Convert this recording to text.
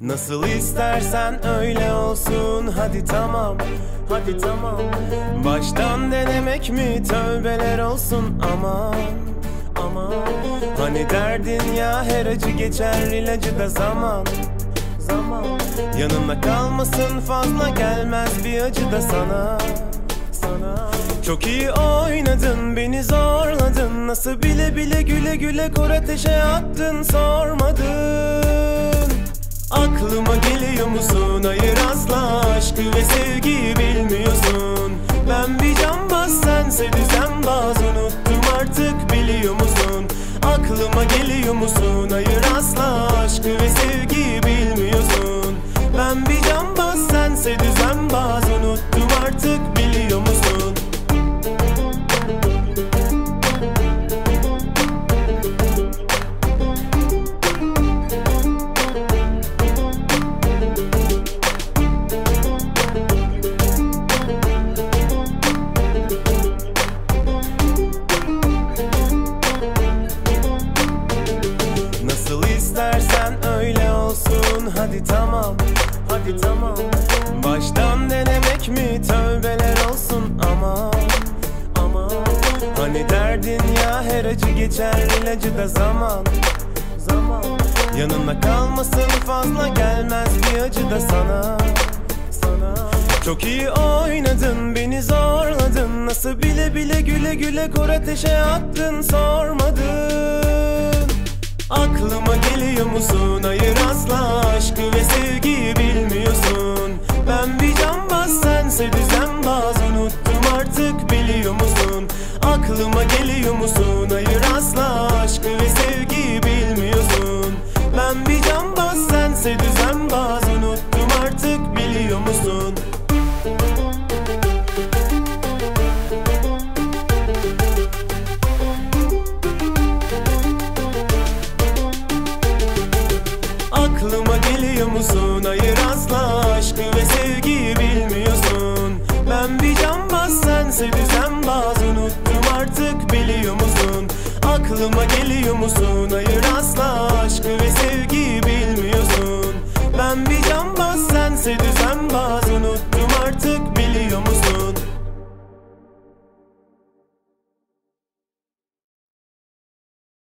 Nasıl istersen öyle olsun. Hadi tamam hadi tamam. Baştan denemek mi? Tövbeler olsun. Aman aman. Hani derdin ya? Her acı geçer ilacı da zaman. Zaman. Yanına kalmasın fazla gelmez bir acı da sana. Sana. Çok iyi oynadın beni zorladın. Nasıl bile bile güle güle kor ateşe attın sormadın Aklıma geliyor musun? Hayır asla aşkı ve sevgiyi bilmiyorsun. Ben bir cambaz sense düzenbaz unuttum artık biliyor musun? Aklıma geliyor musun? Hayır asla aşkı ve sevgiyi hadi tamam hadi tamam. Baştan denemek mi? Tövbeler olsun ama ama. Hani derdin ya her acı geçer ilacı da zaman zaman. Yanına kalmasın fazla gelmez bir acı da sana sana. Çok iyi oynadın beni zorladın. Nasıl bile bile güle güle kor ateşe attın sormadın. Aklıma geliyor musun? Hayır sense düzenbaz unuttum artık biliyor musun? Aklıma geliyor musun? Hayır asla aşkı ve sevgiyi bilmiyorsun. Ben bir cambaz sense düzenbaz unuttum artık biliyor musun? Aklıma geliyor musun? Hayır asla aşkı olmaz sense düzen bazı unuttum artık biliyor musun? Aklıma geliyor musun? Hayır asla aşkı ve sevgiyi bilmiyorsun. Ben bir cambaz sense düzen bazı unuttum